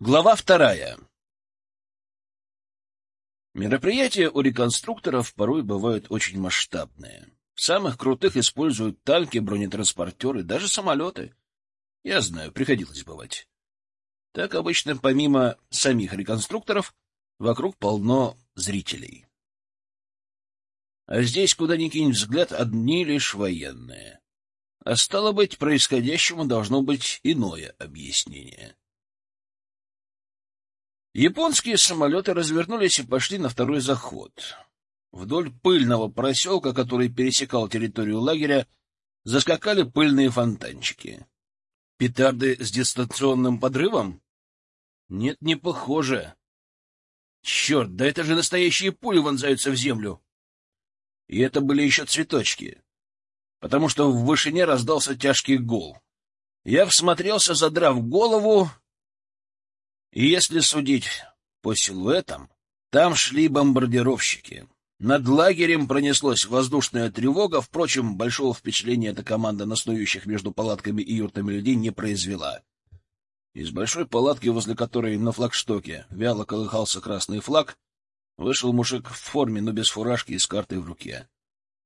Глава вторая. Мероприятия у реконструкторов порой бывают очень масштабные. Самых крутых используют танки, бронетранспортеры, даже самолеты. Я знаю, приходилось бывать. Так обычно, помимо самих реконструкторов, вокруг полно зрителей. А здесь, куда ни кинь взгляд, одни лишь военные. А стало быть, происходящему должно быть иное объяснение. Японские самолеты развернулись и пошли на второй заход. Вдоль пыльного проселка, который пересекал территорию лагеря, заскакали пыльные фонтанчики. Петарды с дистанционным подрывом? Нет, не похоже. Черт, да это же настоящие пули вонзаются в землю. И это были еще цветочки, потому что в вышине раздался тяжкий гул. Я всмотрелся, задрав голову, и если судить по силуэтам, там шли бомбардировщики. Над лагерем пронеслась воздушная тревога, впрочем, большого впечатления эта команда на снующих между палатками и юртами людей не произвела. Из большой палатки, возле которой на флагштоке вяло колыхался красный флаг, вышел мужик в форме, но без фуражки и с картой в руке.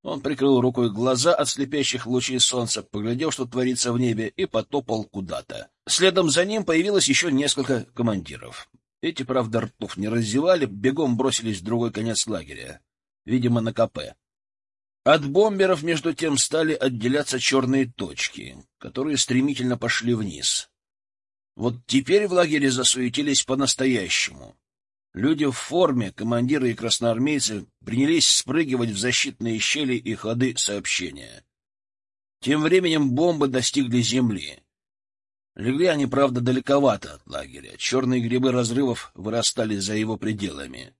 Он прикрыл рукой глаза от слепящих лучей солнца, поглядел, что творится в небе, и потопал куда-то. Следом за ним появилось еще несколько командиров. Эти, правда, ртов не раздевали, бегом бросились в другой конец лагеря, видимо, на КП. От бомберов, между тем, стали отделяться черные точки, которые стремительно пошли вниз. Вот теперь в лагере засуетились по-настоящему. Люди в форме, командиры и красноармейцы, принялись спрыгивать в защитные щели и ходы сообщения. Тем временем бомбы достигли земли. Легли они, правда, далековато от лагеря. Черные грибы разрывов вырастали за его пределами.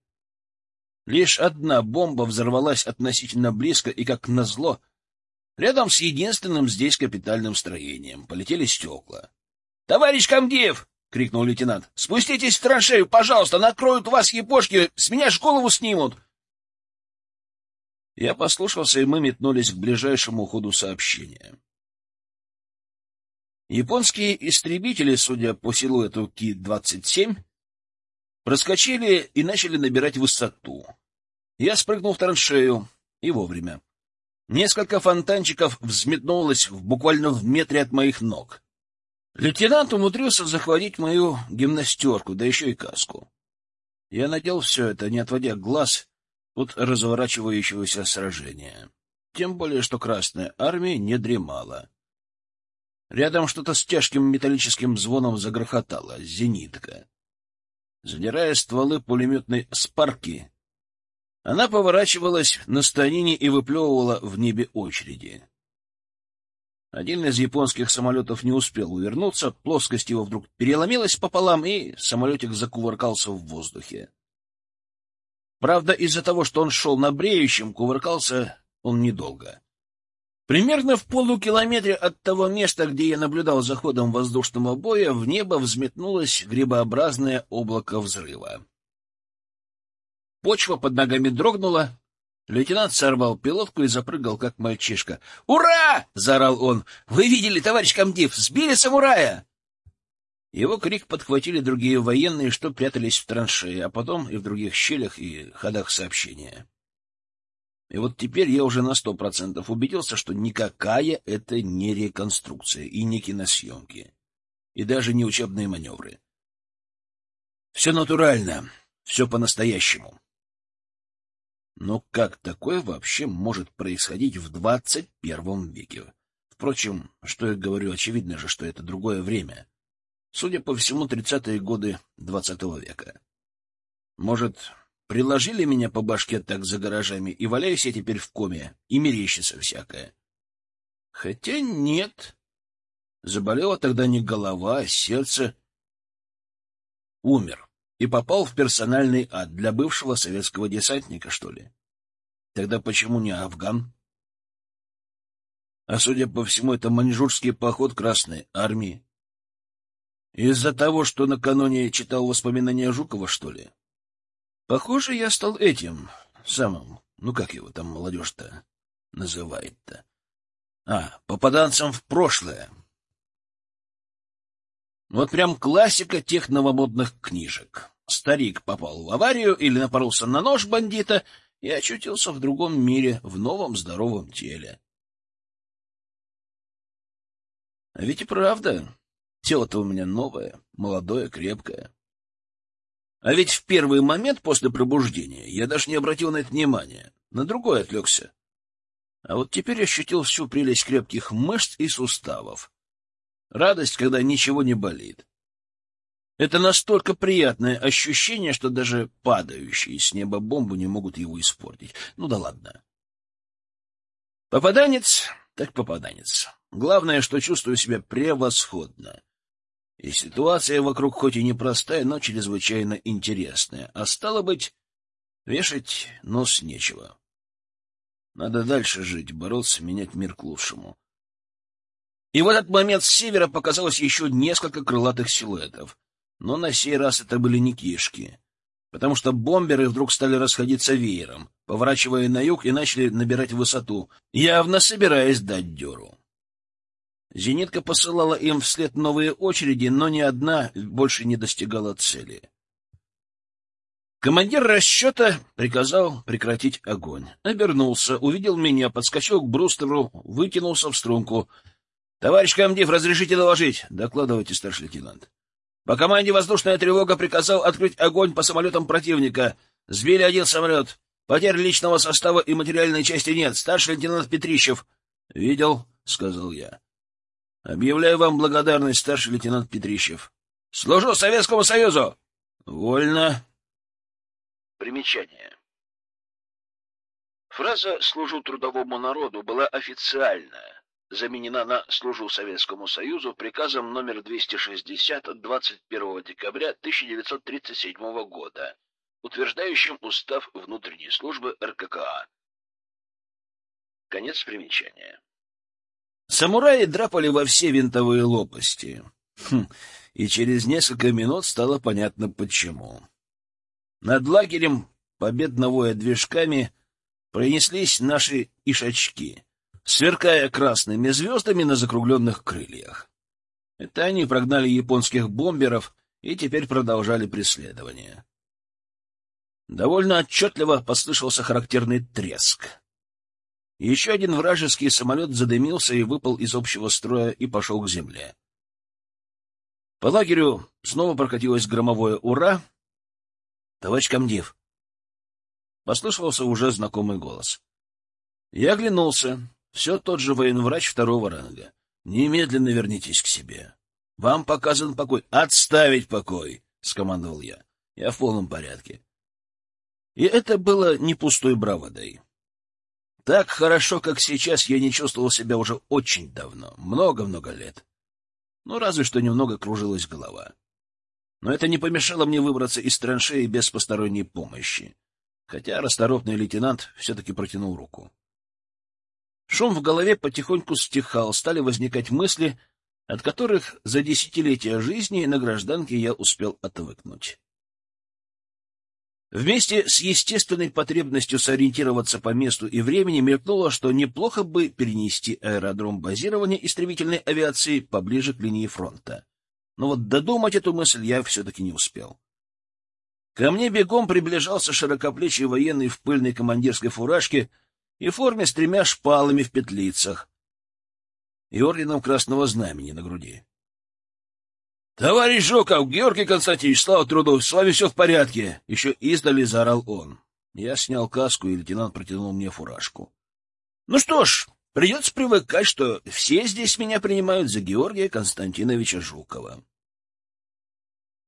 Лишь одна бомба взорвалась относительно близко, и, как назло, рядом с единственным здесь капитальным строением полетели стекла. — Товарищ комдив! — крикнул лейтенант. — Спуститесь в траншею, пожалуйста, накроют вас епошки, с меня ж голову снимут. Я послушался, и мы метнулись к ближайшему ходу сообщения. Японские истребители, судя по силуэту Ки-27, проскочили и начали набирать высоту. Я спрыгнул в траншею, и вовремя. Несколько фонтанчиков взметнулось в буквально в метре от моих ног. Лейтенант умудрился захватить мою гимнастерку, да еще и каску. Я надел все это, не отводя глаз от разворачивающегося сражения. Тем более, что Красная Армия не дремала. Рядом что-то с тяжким металлическим звоном загрохотало, зенитка. Задирая стволы пулеметной спарки, она поворачивалась на станине и выплевывала в небе очереди. Один из японских самолетов не успел увернуться, плоскость его вдруг переломилась пополам, и самолетик закувыркался в воздухе. Правда, из-за того, что он шел на бреющем, кувыркался он недолго. Примерно в полукилометре от того места, где я наблюдал за ходом воздушного боя, в небо взметнулось грибообразное облако взрыва. Почва под ногами дрогнула, Лейтенант сорвал пилотку и запрыгал, как мальчишка. «Ура!» — заорал он. «Вы видели, товарищ комдив, сбили самурая!» Его крик подхватили другие военные, что прятались в траншее, а потом и в других щелях и ходах сообщения. И вот теперь я уже на сто процентов убедился, что никакая это не реконструкция и не киносъемки, и даже не учебные маневры. Все натурально, все по-настоящему. Но как такое вообще может происходить в двадцать первом веке? Впрочем, что я говорю, очевидно же, что это другое время. Судя по всему, тридцатые годы двадцатого века. Может, приложили меня по башке так за гаражами, и валяюсь я теперь в коме, и мерещится всякое. Хотя нет. Заболела тогда не голова, а сердце. Умер и попал в персональный ад для бывшего советского десантника, что ли? Тогда почему не Афган? А судя по всему, это маньчжурский поход Красной Армии. Из-за того, что накануне читал воспоминания Жукова, что ли? Похоже, я стал этим самым, ну как его там молодежь-то называет-то? А, попаданцем в прошлое. Вот прям классика тех новомодных книжек. Старик попал в аварию или напоролся на нож бандита и очутился в другом мире, в новом здоровом теле. А ведь и правда, тело-то у меня новое, молодое, крепкое. А ведь в первый момент после пробуждения я даже не обратил на это внимания, на другое отвлекся. А вот теперь ощутил всю прелесть крепких мышц и суставов. Радость, когда ничего не болит. Это настолько приятное ощущение, что даже падающие с неба бомбы не могут его испортить. Ну да ладно. Попаданец, так попаданец. Главное, что чувствую себя превосходно. И ситуация вокруг хоть и непростая, но чрезвычайно интересная. А стало быть, вешать нос нечего. Надо дальше жить, бороться, менять мир к лучшему. И в этот момент с севера показалось еще несколько крылатых силуэтов. Но на сей раз это были не кишки, потому что бомберы вдруг стали расходиться веером, поворачивая на юг и начали набирать высоту, явно собираясь дать дёру. Зенитка посылала им вслед новые очереди, но ни одна больше не достигала цели. Командир расчета приказал прекратить огонь. Обернулся, увидел меня, подскочил к брустеру, вытянулся в струнку. — Товарищ комдив, разрешите доложить? — Докладывайте, старший лейтенант. По команде воздушная тревога приказал открыть огонь по самолетам противника. Сбили один самолет. Потерь личного состава и материальной части нет. Старший лейтенант Петрищев. — Видел, — сказал я. — Объявляю вам благодарность, старший лейтенант Петрищев. — Служу Советскому Союзу! — Вольно. Примечание. Фраза «служу трудовому народу» была официальная, заменена на «служу Советскому Союзу» приказом номер 260 от 21 декабря 1937 года, утверждающим устав внутренней службы РККА. Конец примечания. Самураи драпали во все винтовые лопасти. Хм, и через несколько минут стало понятно, почему. Над лагерем, победно воя движками, пронеслись наши ишачки, сверкая красными звездами на закругленных крыльях. Это они прогнали японских бомберов и теперь продолжали преследование. Довольно отчетливо послышался характерный треск. Еще один вражеский самолет задымился и выпал из общего строя и пошел к земле. По лагерю снова прокатилось громовое «Ура!», «Товарищ комдив!» Послышался уже знакомый голос. Я оглянулся. Все тот же военврач второго ранга. «Немедленно вернитесь к себе. Вам показан покой. Отставить покой!» — скомандовал я. Я в полном порядке. И это было не пустой бравадой. Так хорошо, как сейчас, я не чувствовал себя уже очень давно, много-много лет. Ну, разве что немного кружилась голова. Но это не помешало мне выбраться из траншеи без посторонней помощи, хотя расторопный лейтенант все-таки протянул руку. Шум в голове потихоньку стихал, стали возникать мысли, от которых за десятилетия жизни на гражданке я успел отвыкнуть. Вместе с естественной потребностью сориентироваться по месту и времени мелькнуло, что неплохо бы перенести аэродром базирования истребительной авиации поближе к линии фронта. Но вот додумать эту мысль я все-таки не успел. Ко мне бегом приближался широкоплечий военный в пыльной командирской фуражке и форме с тремя шпалами в петлицах и орденом Красного Знамени на груди. — Товарищ Жуков, Георгий Константинович, слава труду, с вами все в порядке! — еще издали заорал он. Я снял каску, и лейтенант протянул мне фуражку. — Ну что ж, придется привыкать, что все здесь меня принимают за Георгия Константиновича Жукова.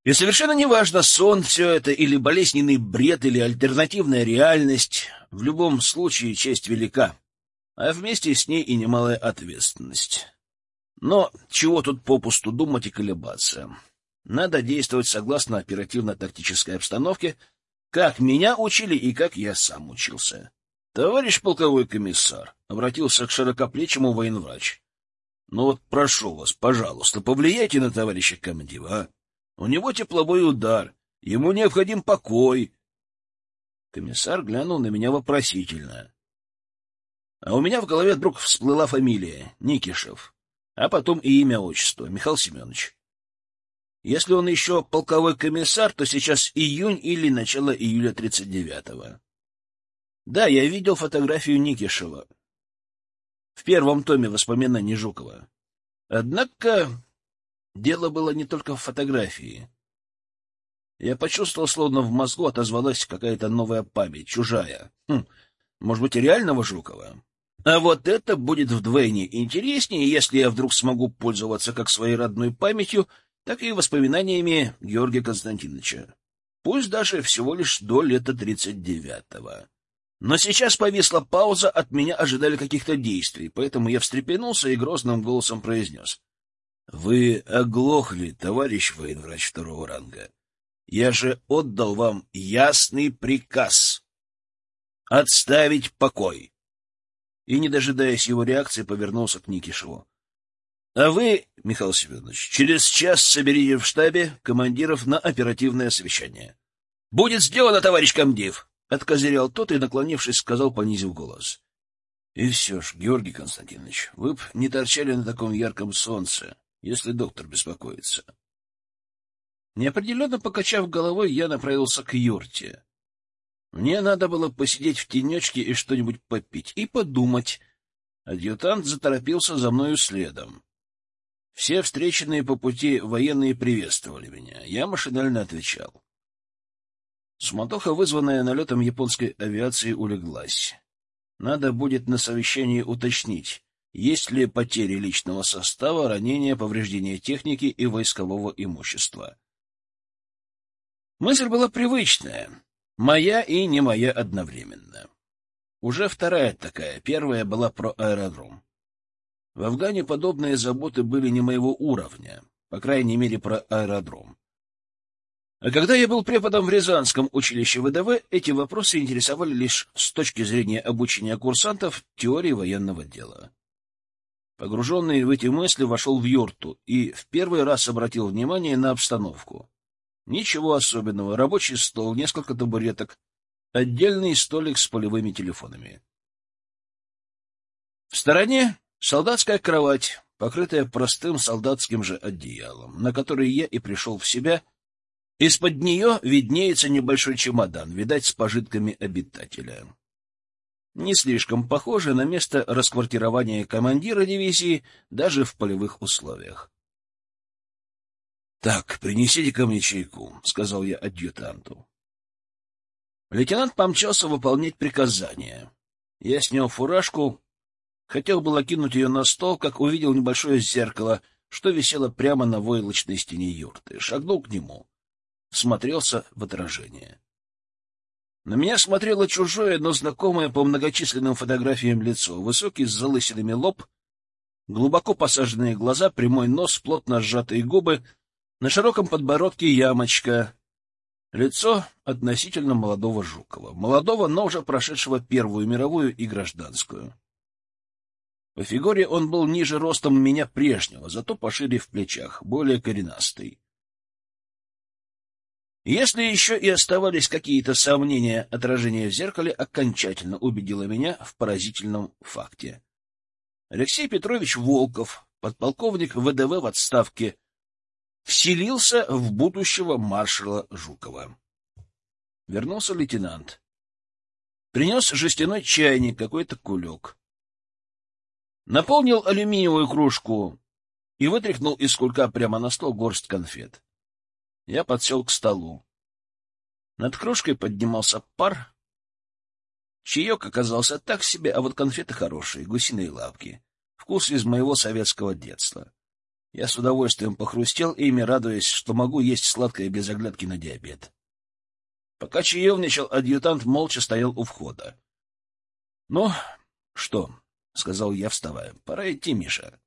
И совершенно неважно, сон все это, или болезненный бред, или альтернативная реальность, в любом случае честь велика, а вместе с ней и немалая ответственность. Но чего тут попусту думать и колебаться? Надо действовать согласно оперативно-тактической обстановке, как меня учили и как я сам учился. — Товарищ полковой комиссар, — обратился к широкоплечему военврач, — ну вот прошу вас, пожалуйста, повлияйте на товарища комдива, а? У него тепловой удар, ему необходим покой. Комиссар глянул на меня вопросительно. А у меня в голове вдруг всплыла фамилия — Никишев а потом и имя, отчество — Михаил Семенович. Если он еще полковой комиссар, то сейчас июнь или начало июля 39-го. Да, я видел фотографию Никишева в первом томе воспоминаний Жукова. Однако дело было не только в фотографии. Я почувствовал, словно в мозгу отозвалась какая-то новая память, чужая. Хм, может быть, и реального Жукова? А вот это будет вдвойне интереснее, если я вдруг смогу пользоваться как своей родной памятью, так и воспоминаниями Георгия Константиновича. Пусть даже всего лишь до лета тридцать девятого. Но сейчас повисла пауза, от меня ожидали каких-то действий, поэтому я встрепенулся и грозным голосом произнес. — Вы оглохли, товарищ военврач второго ранга. Я же отдал вам ясный приказ — отставить покой. И, не дожидаясь его реакции, повернулся к Никишеву. — А вы, Михаил Семенович, через час соберите в штабе командиров на оперативное совещание. — Будет сделано, товарищ комдив! — откозырял тот и, наклонившись, сказал, понизив голос. — И все ж, Георгий Константинович, вы б не торчали на таком ярком солнце, если доктор беспокоится. Неопределенно покачав головой, я направился к юрте. Мне надо было посидеть в тенечке и что-нибудь попить, и подумать. Адъютант заторопился за мною следом. Все встреченные по пути военные приветствовали меня. Я машинально отвечал. Суматоха, вызванная налетом японской авиации, улеглась. Надо будет на совещании уточнить, есть ли потери личного состава, ранения, повреждения техники и войскового имущества. Мысль была привычная, моя и не моя одновременно. Уже вторая такая, первая была про аэродром. В Афгане подобные заботы были не моего уровня, по крайней мере, про аэродром. А когда я был преподом в Рязанском училище ВДВ, эти вопросы интересовали лишь с точки зрения обучения курсантов теории военного дела. Погруженный в эти мысли, вошел в юрту и в первый раз обратил внимание на обстановку. Ничего особенного. Рабочий стол, несколько табуреток, отдельный столик с полевыми телефонами. В стороне солдатская кровать, покрытая простым солдатским же одеялом, на которой я и пришел в себя — из-под нее виднеется небольшой чемодан, видать, с пожитками обитателя. Не слишком похоже на место расквартирования командира дивизии даже в полевых условиях. — Так, принесите ко мне чайку, — сказал я адъютанту. Лейтенант помчался выполнять приказания. Я снял фуражку, хотел было кинуть ее на стол, как увидел небольшое зеркало, что висело прямо на войлочной стене юрты. Шагнул к нему смотрелся в отражение. На меня смотрело чужое, но знакомое по многочисленным фотографиям лицо. Высокий с залысинами лоб, глубоко посаженные глаза, прямой нос, плотно сжатые губы, на широком подбородке ямочка. Лицо относительно молодого Жукова. Молодого, но уже прошедшего Первую мировую и гражданскую. По фигуре он был ниже ростом меня прежнего, зато пошире в плечах, более коренастый. Если еще и оставались какие-то сомнения, отражение в зеркале окончательно убедило меня в поразительном факте. Алексей Петрович Волков, подполковник ВДВ в отставке, вселился в будущего маршала Жукова. Вернулся лейтенант. Принес жестяной чайник, какой-то кулек. Наполнил алюминиевую кружку и вытряхнул из кулька прямо на стол горсть конфет. Я подсел к столу. Над кружкой поднимался пар. Чаек оказался так себе, а вот конфеты хорошие, гусиные лапки. Вкус из моего советского детства. Я с удовольствием похрустел ими, радуясь, что могу есть сладкое без оглядки на диабет. Пока чаевничал, адъютант молча стоял у входа. — Ну, что? — сказал я, вставая. — Пора идти, Миша.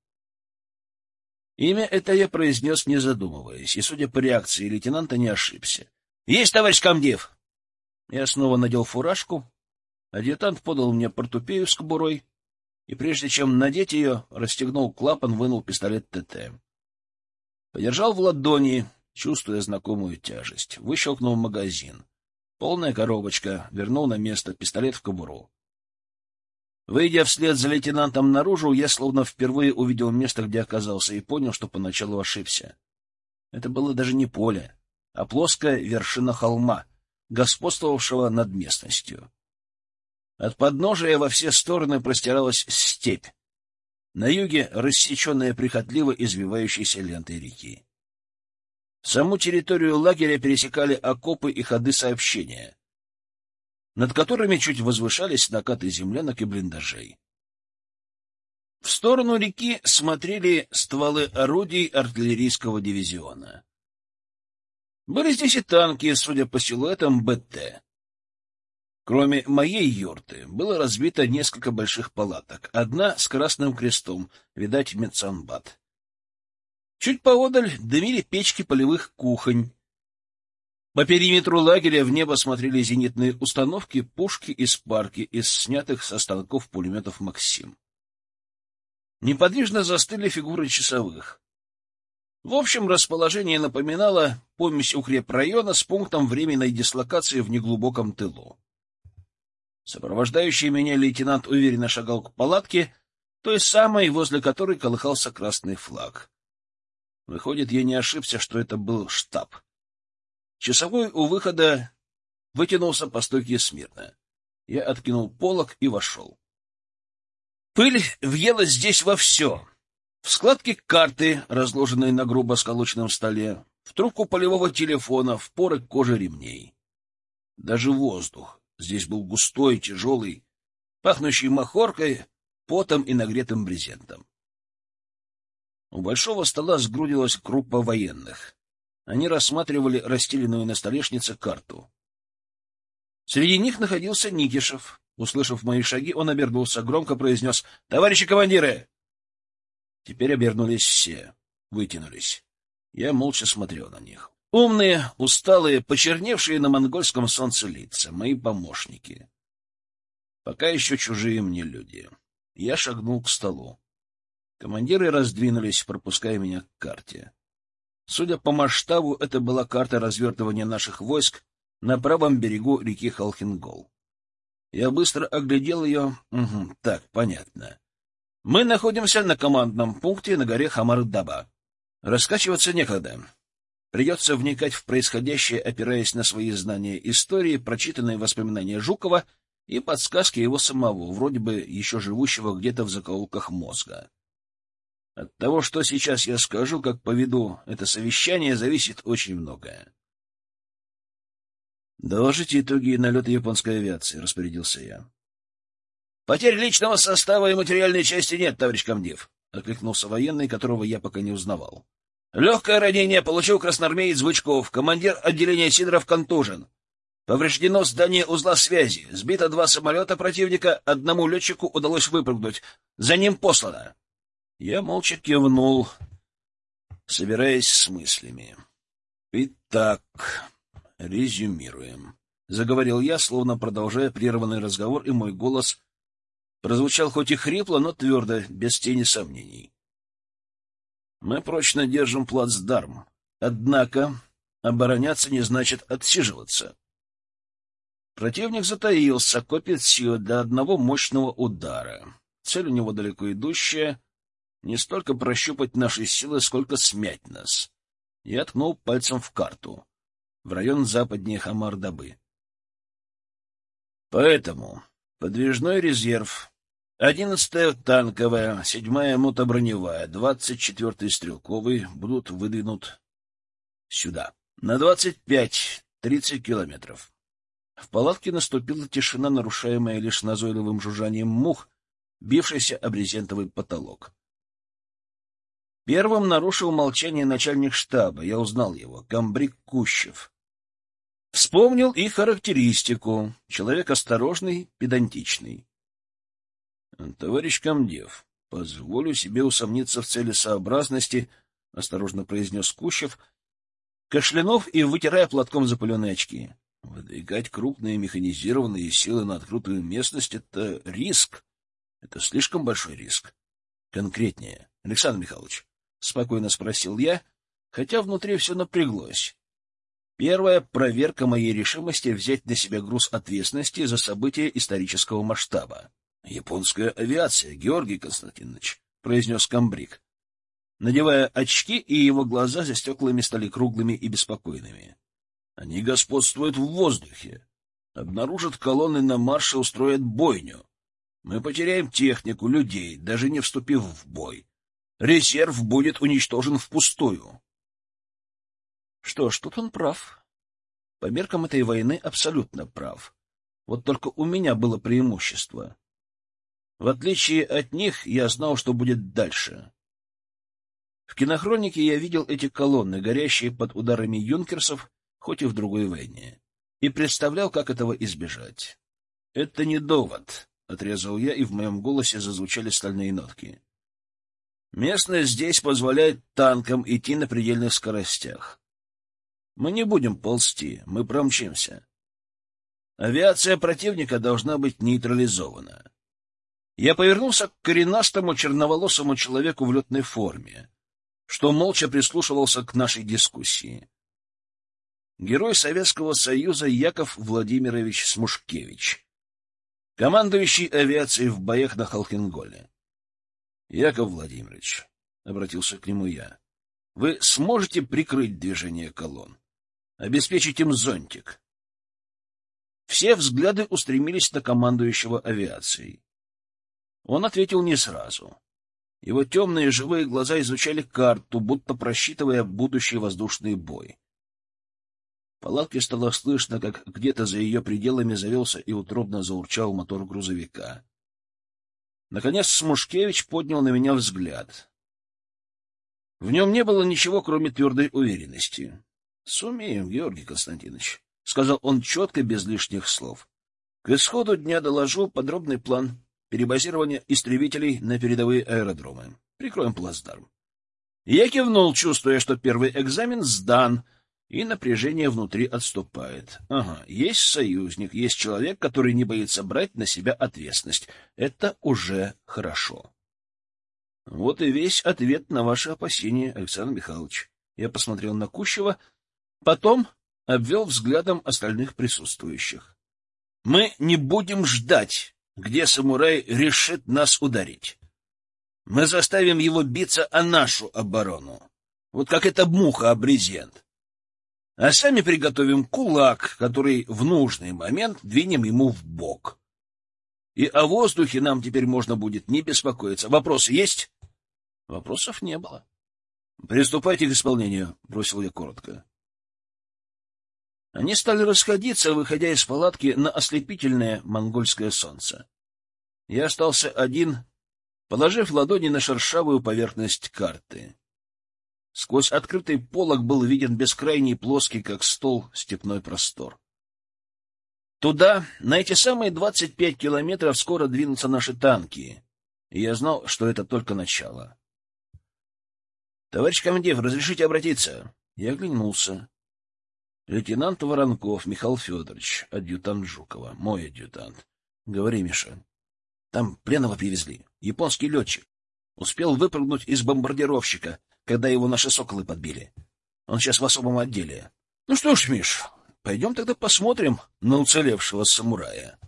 Имя это я произнес, не задумываясь, и, судя по реакции лейтенанта, не ошибся. — Есть, товарищ комдив! Я снова надел фуражку. Адъютант подал мне портупею с кобурой, и прежде чем надеть ее, расстегнул клапан, вынул пистолет ТТ. Подержал в ладони, чувствуя знакомую тяжесть. Выщелкнул магазин. Полная коробочка, вернул на место пистолет в кобуру. Выйдя вслед за лейтенантом наружу, я словно впервые увидел место, где оказался, и понял, что поначалу ошибся. Это было даже не поле, а плоская вершина холма, господствовавшего над местностью. От подножия во все стороны простиралась степь, на юге рассеченная прихотливо извивающейся лентой реки. Саму территорию лагеря пересекали окопы и ходы сообщения, над которыми чуть возвышались накаты землянок и блиндажей. В сторону реки смотрели стволы орудий артиллерийского дивизиона. Были здесь и танки, судя по силуэтам, БТ. Кроме моей юрты, было разбито несколько больших палаток. Одна с красным крестом, видать, медсанбат. Чуть поодаль дымили печки полевых кухонь. По периметру лагеря в небо смотрели зенитные установки, пушки из парки, из снятых со станков пулеметов «Максим». Неподвижно застыли фигуры часовых. В общем, расположение напоминало помесь укрепрайона с пунктом временной дислокации в неглубоком тылу. Сопровождающий меня лейтенант уверенно шагал к палатке, той самой, возле которой колыхался красный флаг. Выходит, я не ошибся, что это был штаб. Часовой у выхода вытянулся по стойке смирно. Я откинул полог и вошел. Пыль въелась здесь во все. В складки карты, разложенные на грубо сколоченном столе, в трубку полевого телефона, в поры кожи ремней. Даже воздух здесь был густой, тяжелый, пахнущий махоркой, потом и нагретым брезентом. У большого стола сгрудилась группа военных. Они рассматривали расстеленную на столешнице карту. Среди них находился Никишев. Услышав мои шаги, он обернулся, громко произнес «Товарищи командиры!» Теперь обернулись все, вытянулись. Я молча смотрел на них. Умные, усталые, почерневшие на монгольском солнце лица, мои помощники. Пока еще чужие мне люди. Я шагнул к столу. Командиры раздвинулись, пропуская меня к карте. Судя по масштабу, это была карта развертывания наших войск на правом берегу реки Халхингол. Я быстро оглядел ее. Угу, так, понятно. Мы находимся на командном пункте на горе Хамардаба. Раскачиваться некогда. Придется вникать в происходящее, опираясь на свои знания истории, прочитанные воспоминания Жукова и подсказки его самого, вроде бы еще живущего где-то в закоулках мозга. От того, что сейчас я скажу, как поведу это совещание, зависит очень многое. «Доложите итоги налета японской авиации», — распорядился я. «Потерь личного состава и материальной части нет, товарищ комдив», — окликнулся военный, которого я пока не узнавал. «Легкое ранение получил красноармеец Бычков, командир отделения Сидоров контужен. Повреждено здание узла связи, сбито два самолета противника, одному летчику удалось выпрыгнуть. За ним послано». Я молча кивнул, собираясь с мыслями. «Итак...» Резюмируем. Заговорил я, словно продолжая прерванный разговор, и мой голос прозвучал хоть и хрипло, но твердо, без тени сомнений. Мы прочно держим плацдарм. Однако обороняться не значит отсиживаться. Противник затаился, копит силы для одного мощного удара. Цель у него далеко идущая — не столько прощупать наши силы, сколько смять нас. Я ткнул пальцем в карту в район западнее Хамар-Дабы. Поэтому подвижной резерв, 11-я танковая, 7-я мотоброневая, 24-й стрелковый будут выдвинут сюда, на 25-30 километров. В палатке наступила тишина, нарушаемая лишь назойливым жужжанием мух, бившийся об брезентовый потолок. Первым нарушил молчание начальник штаба. Я узнал его. Комбриг Кущев. Вспомнил и характеристику. Человек осторожный, педантичный. — Товарищ комдев, позволю себе усомниться в целесообразности, — осторожно произнес Кущев, кашлянув и вытирая платком запыленные очки. — Выдвигать крупные механизированные силы на открытую местность — это риск. Это слишком большой риск. Конкретнее, Александр Михайлович. — спокойно спросил я, хотя внутри все напряглось. Первая — проверка моей решимости взять на себя груз ответственности за события исторического масштаба. — Японская авиация, Георгий Константинович, — произнес комбриг. надевая очки, и его глаза за стеклами стали круглыми и беспокойными. Они господствуют в воздухе. Обнаружат колонны на марше, устроят бойню. Мы потеряем технику, людей, даже не вступив в бой. Резерв будет уничтожен впустую. Что ж, тут он прав. По меркам этой войны абсолютно прав. Вот только у меня было преимущество. В отличие от них, я знал, что будет дальше. В кинохронике я видел эти колонны, горящие под ударами юнкерсов, хоть и в другой войне, и представлял, как этого избежать. — Это не довод, — отрезал я, и в моем голосе зазвучали стальные нотки. Местность здесь позволяет танкам идти на предельных скоростях. Мы не будем ползти, мы промчимся. Авиация противника должна быть нейтрализована. Я повернулся к коренастому черноволосому человеку в летной форме, что молча прислушивался к нашей дискуссии. Герой Советского Союза Яков Владимирович Смушкевич, командующий авиацией в боях на Халкинголе. — Яков Владимирович, — обратился к нему я, — вы сможете прикрыть движение колонн, обеспечить им зонтик? Все взгляды устремились на командующего авиацией. Он ответил не сразу. Его темные живые глаза изучали карту, будто просчитывая будущий воздушный бой. В палатке стало слышно, как где-то за ее пределами завелся и утробно заурчал мотор грузовика. Наконец Смушкевич поднял на меня взгляд. В нем не было ничего, кроме твердой уверенности. — Сумеем, Георгий Константинович, — сказал он четко, без лишних слов. — К исходу дня доложу подробный план перебазирования истребителей на передовые аэродромы. Прикроем плацдарм. Я кивнул, чувствуя, что первый экзамен сдан — и напряжение внутри отступает. Ага, есть союзник, есть человек, который не боится брать на себя ответственность. Это уже хорошо. Вот и весь ответ на ваши опасения, Александр Михайлович. Я посмотрел на Кущева, потом обвел взглядом остальных присутствующих. Мы не будем ждать, где самурай решит нас ударить. Мы заставим его биться о нашу оборону. Вот как эта муха о брезент а сами приготовим кулак, который в нужный момент двинем ему в бок. И о воздухе нам теперь можно будет не беспокоиться. Вопросы есть? Вопросов не было. Приступайте к исполнению, бросил я коротко. Они стали расходиться, выходя из палатки на ослепительное монгольское солнце. Я остался один, положив ладони на шершавую поверхность карты. Сквозь открытый полог был виден бескрайний плоский, как стол, степной простор. Туда, на эти самые двадцать пять километров, скоро двинутся наши танки, и я знал, что это только начало. — Товарищ командир, разрешите обратиться? Я оглянулся. Лейтенант Воронков Михаил Федорович, адъютант Жукова, мой адъютант. Говори, Миша. Там пленного привезли. Японский летчик. Успел выпрыгнуть из бомбардировщика, когда его наши соколы подбили. Он сейчас в особом отделе. Ну что ж, Миш, пойдем тогда посмотрим на уцелевшего самурая.